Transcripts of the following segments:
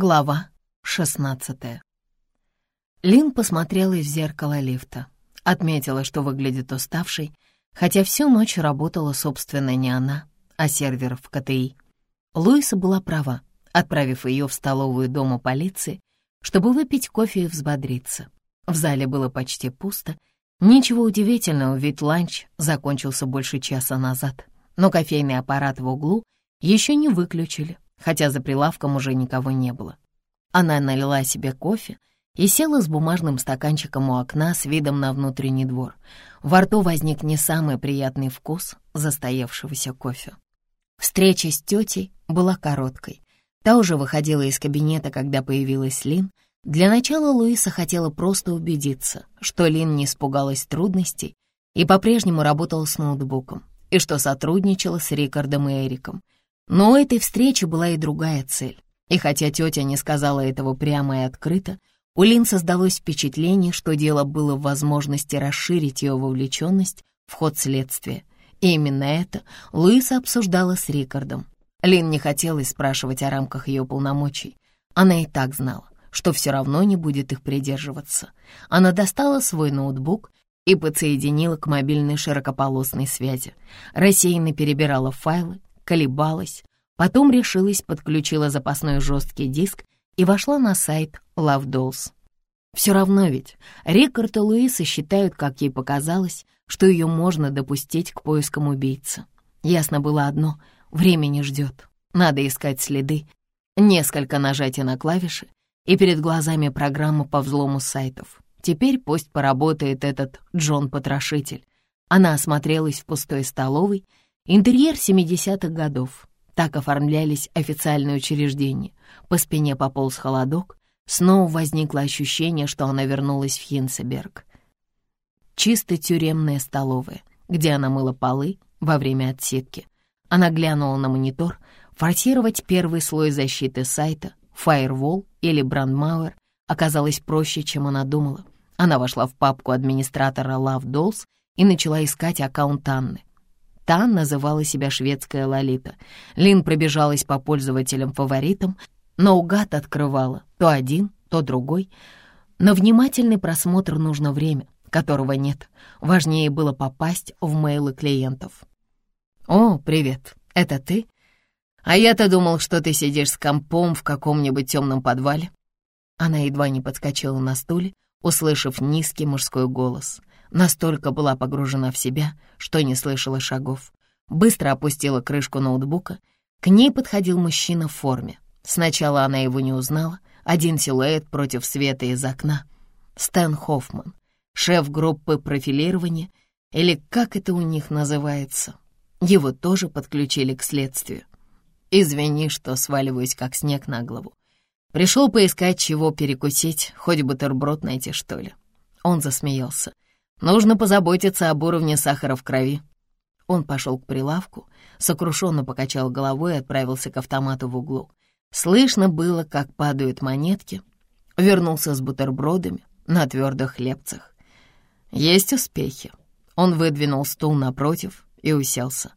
Глава 16 Лин посмотрела в зеркало лифта. Отметила, что выглядит уставшей, хотя всю ночь работала, собственно, не она, а сервер в КТИ. Луиса была права, отправив ее в столовую дома полиции, чтобы выпить кофе и взбодриться. В зале было почти пусто. Ничего удивительного, ведь ланч закончился больше часа назад. Но кофейный аппарат в углу еще не выключили, хотя за прилавком уже никого не было. Она налила себе кофе и села с бумажным стаканчиком у окна с видом на внутренний двор. Во рту возник не самый приятный вкус застоявшегося кофе. Встреча с тетей была короткой. Та уже выходила из кабинета, когда появилась Лин. Для начала Луиса хотела просто убедиться, что Лин не испугалась трудностей и по-прежнему работала с ноутбуком, и что сотрудничала с Рикардом и Эриком — но у этой встречи была и другая цель. И хотя тетя не сказала этого прямо и открыто, у Лин создалось впечатление, что дело было в возможности расширить ее вовлеченность в ход следствия. И именно это Луиса обсуждала с Рикардом. Лин не хотела спрашивать о рамках ее полномочий. Она и так знала, что все равно не будет их придерживаться. Она достала свой ноутбук и подсоединила к мобильной широкополосной связи. Рассеянно перебирала файлы, колебалась, потом решилась, подключила запасной жесткий диск и вошла на сайт Love Dolls. Все равно ведь Рикард и Луиса считают, как ей показалось, что ее можно допустить к поискам убийцы. Ясно было одно — время не ждет. Надо искать следы, несколько нажатий на клавиши, и перед глазами программа по взлому сайтов. Теперь пусть поработает этот Джон-потрошитель. Она осмотрелась в пустой столовой Интерьер 70-х годов. Так оформлялись официальные учреждения. По спине пополз холодок. Снова возникло ощущение, что она вернулась в Хинцеберг. Чисто тюремная столовая, где она мыла полы во время отсидки. Она глянула на монитор. Форсировать первый слой защиты сайта, Firewall или Brandmauer оказалось проще, чем она думала. Она вошла в папку администратора Love Dolls и начала искать аккаунт Анны. Та называла себя шведская Лолита. Лин пробежалась по пользователям-фаворитам, но угад открывала то один, то другой. На внимательный просмотр нужно время, которого нет. Важнее было попасть в мейлы клиентов. «О, привет, это ты? А я-то думал, что ты сидишь с компом в каком-нибудь темном подвале». Она едва не подскочила на стуле, услышав низкий мужской голос. Настолько была погружена в себя, что не слышала шагов. Быстро опустила крышку ноутбука. К ней подходил мужчина в форме. Сначала она его не узнала. Один силуэт против света из окна. Стэн Хоффман, шеф группы профилирования, или как это у них называется. Его тоже подключили к следствию. Извини, что сваливаюсь как снег на голову. Пришел поискать, чего перекусить, хоть бутерброд найти, что ли. Он засмеялся. Нужно позаботиться об уровне сахара в крови. Он пошел к прилавку, сокрушенно покачал головой и отправился к автомату в углу. Слышно было, как падают монетки. Вернулся с бутербродами на твердых хлебцах. Есть успехи. Он выдвинул стул напротив и уселся.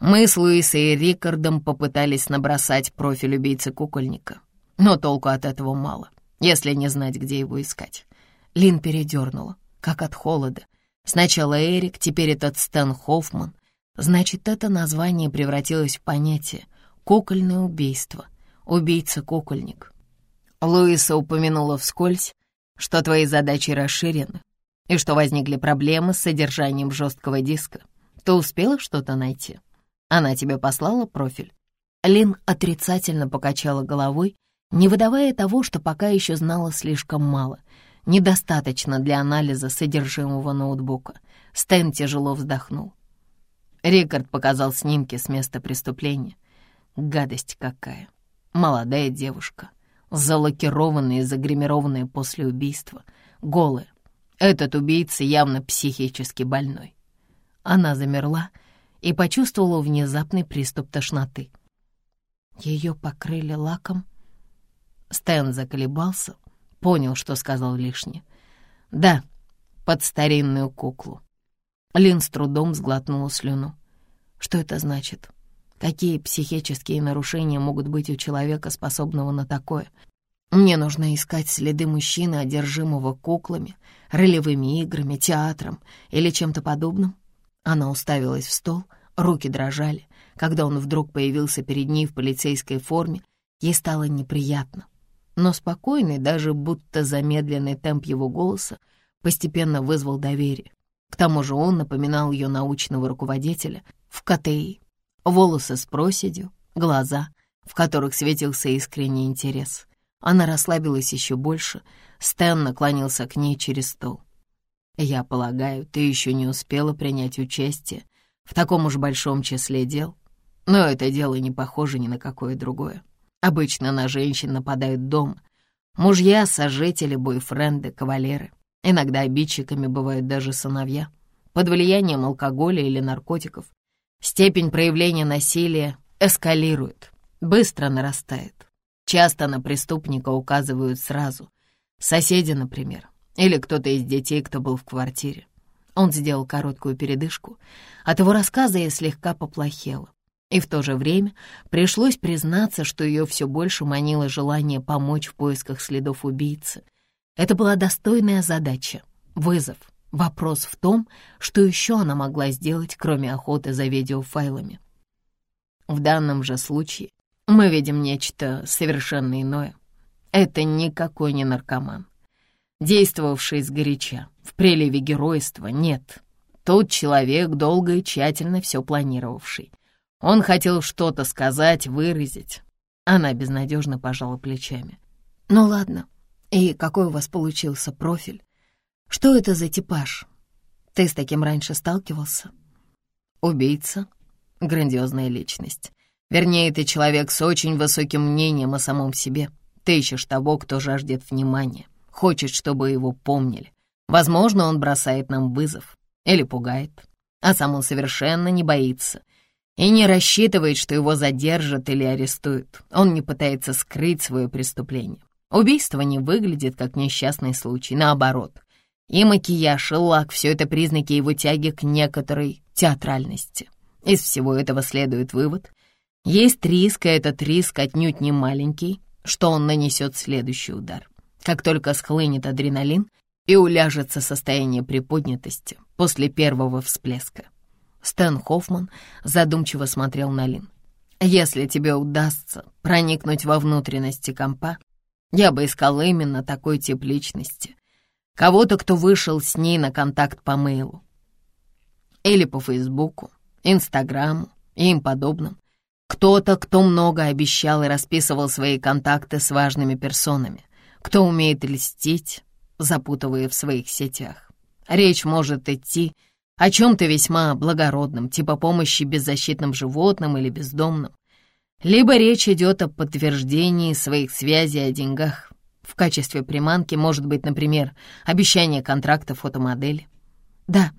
Мы с Луисой и Рикардом попытались набросать профиль убийцы-кукольника, но толку от этого мало, если не знать, где его искать. Лин передернула как от холода. Сначала Эрик, теперь этот Стэн Хоффман. Значит, это название превратилось в понятие «кукольное убийство», «убийца-кукольник». Луиса упомянула вскользь, что твои задачи расширены и что возникли проблемы с содержанием жесткого диска. Ты успела что-то найти? Она тебе послала профиль? Лин отрицательно покачала головой, не выдавая того, что пока еще знала слишком мало — недостаточно для анализа содержимого ноутбука. Стэн тяжело вздохнул. Рикард показал снимки с места преступления. Гадость какая. Молодая девушка, залакированная и загримированная после убийства, голая. Этот убийца явно психически больной. Она замерла и почувствовала внезапный приступ тошноты. Ее покрыли лаком. Стэн заколебался, Понял, что сказал лишнее. Да, под старинную куклу. Лин с трудом сглотнула слюну. Что это значит? Какие психические нарушения могут быть у человека, способного на такое? Мне нужно искать следы мужчины, одержимого куклами, ролевыми играми, театром или чем-то подобным. Она уставилась в стол, руки дрожали. Когда он вдруг появился перед ней в полицейской форме, ей стало неприятно. Но спокойный, даже будто замедленный темп его голоса постепенно вызвал доверие. К тому же он напоминал ее научного руководителя в КТИ. Волосы с проседью, глаза, в которых светился искренний интерес. Она расслабилась еще больше. Стэн наклонился к ней через стол. «Я полагаю, ты еще не успела принять участие в таком уж большом числе дел, но это дело не похоже ни на какое другое. Обычно на женщин нападают дома. Мужья, сожители, бойфренды, кавалеры. Иногда обидчиками бывают даже сыновья. Под влиянием алкоголя или наркотиков. Степень проявления насилия эскалирует, быстро нарастает. Часто на преступника указывают сразу. Соседи, например, или кто-то из детей, кто был в квартире. Он сделал короткую передышку. От его рассказа я слегка поплохела. И в то же время пришлось признаться, что ее все больше манило желание помочь в поисках следов убийцы. Это была достойная задача, вызов. Вопрос в том, что еще она могла сделать, кроме охоты за видеофайлами. В данном же случае мы видим нечто совершенно иное. Это никакой не наркоман действовавший сгоряча, в приливе геройства, нет. Тот человек, долго и тщательно все планировавший. Он хотел что-то сказать, выразить. Она безнадежно пожала плечами. «Ну ладно, и какой у вас получился профиль? Что это за типаж? Ты с таким раньше сталкивался?» «Убийца. Грандиозная личность. Вернее, ты человек с очень высоким мнением о самом себе. Ты ищешь того, кто жаждет внимания хочет, чтобы его помнили. Возможно, он бросает нам вызов или пугает, а сам он совершенно не боится и не рассчитывает, что его задержат или арестуют. Он не пытается скрыть свое преступление. Убийство не выглядит как несчастный случай, наоборот. И макияж, и лак — все это признаки его тяги к некоторой театральности. Из всего этого следует вывод. Есть риск, и этот риск отнюдь не маленький, что он нанесет следующий удар. Как только схлынет адреналин и уляжется состояние приподнятости после первого всплеска. Стэн Хоффман задумчиво смотрел на Лин. «Если тебе удастся проникнуть во внутренности компа, я бы искал именно такой тип личности. Кого-то, кто вышел с ней на контакт по мейлу. Или по Фейсбуку, Инстаграму и им подобным. Кто-то, кто много обещал и расписывал свои контакты с важными персонами кто умеет льстить, запутывая в своих сетях. Речь может идти чем-то весьма благородном, типа помощи беззащитным животным или бездомным. Либо речь идет о подтверждении своих связей о деньгах. В качестве приманки может быть, например, обещание контракта фотомодели. Да,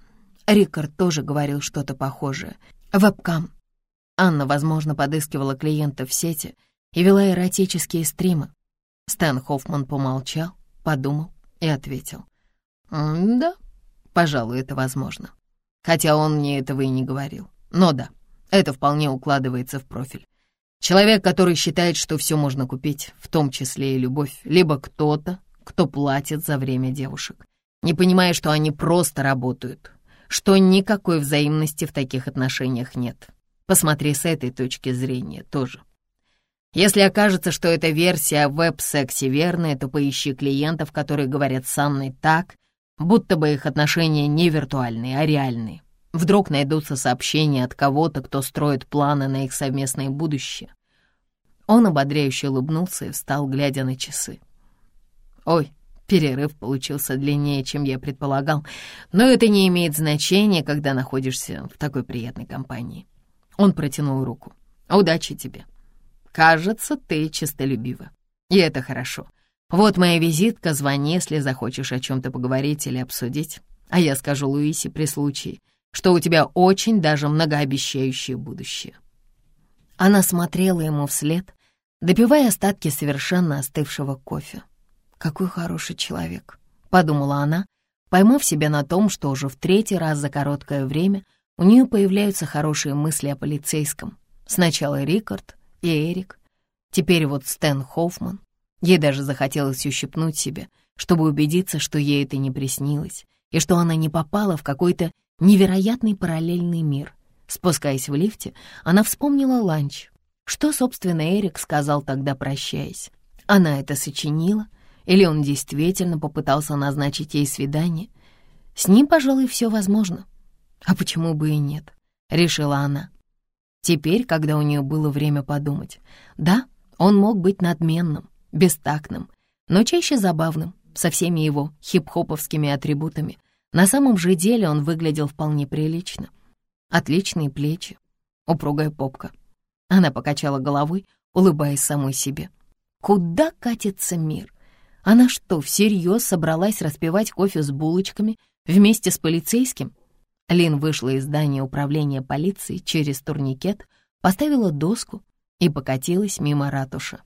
Рикард тоже говорил что-то похожее. Вебкам. Анна, возможно, подыскивала клиентов в сети и вела эротические стримы. Стэн Хоффман помолчал, подумал и ответил. «Да, пожалуй, это возможно. Хотя он мне этого и не говорил. Но да, это вполне укладывается в профиль. Человек, который считает, что все можно купить, в том числе и любовь, либо кто-то, кто платит за время девушек, не понимая, что они просто работают, что никакой взаимности в таких отношениях нет. Посмотри с этой точки зрения тоже. Если окажется, что эта версия веб-секси верная, то поищи клиентов, которые говорят с Анной так, будто бы их отношения не виртуальные, а реальные. Вдруг найдутся сообщения от кого-то, кто строит планы на их совместное будущее. Он ободряюще улыбнулся и встал, глядя на часы. «Ой, перерыв получился длиннее, чем я предполагал, но это не имеет значения, когда находишься в такой приятной компании». Он протянул руку. «Удачи тебе!» Кажется, ты честолюбива. И это хорошо. Вот моя визитка, звони, если захочешь о чем-то поговорить или обсудить. А я скажу Луисе при случае, что у тебя очень даже многообещающее будущее». Она смотрела ему вслед, допивая остатки совершенно остывшего кофе. «Какой хороший человек», — подумала она, поймав себя на том, что уже в третий раз за короткое время у нее появляются хорошие мысли о полицейском, Сначала Рикард и Эрик, теперь вот Стэн Хоффман. Ей даже захотелось ущипнуть себя, чтобы убедиться, что ей это не приснилось, и что она не попала в какой-то невероятный параллельный мир. Спускаясь в лифте, она вспомнила ланч. Что, собственно, Эрик сказал тогда, прощаясь? Она это сочинила? Или он действительно попытался назначить ей свидание? С ним, пожалуй, все возможно. А почему бы и нет? Решила она. Теперь, когда у нее было время подумать. Да, он мог быть надменным, бестактным, но чаще забавным, со всеми его хип-хоповскими атрибутами. На самом же деле он выглядел вполне прилично. Отличные плечи, упругая попка. Она покачала головой, улыбаясь самой себе. Куда катится мир? Она что, всерьез собралась распивать кофе с булочками вместе с полицейским? Лин вышла из здания управления полиции через турникет, поставила доску и покатилась мимо ратуши.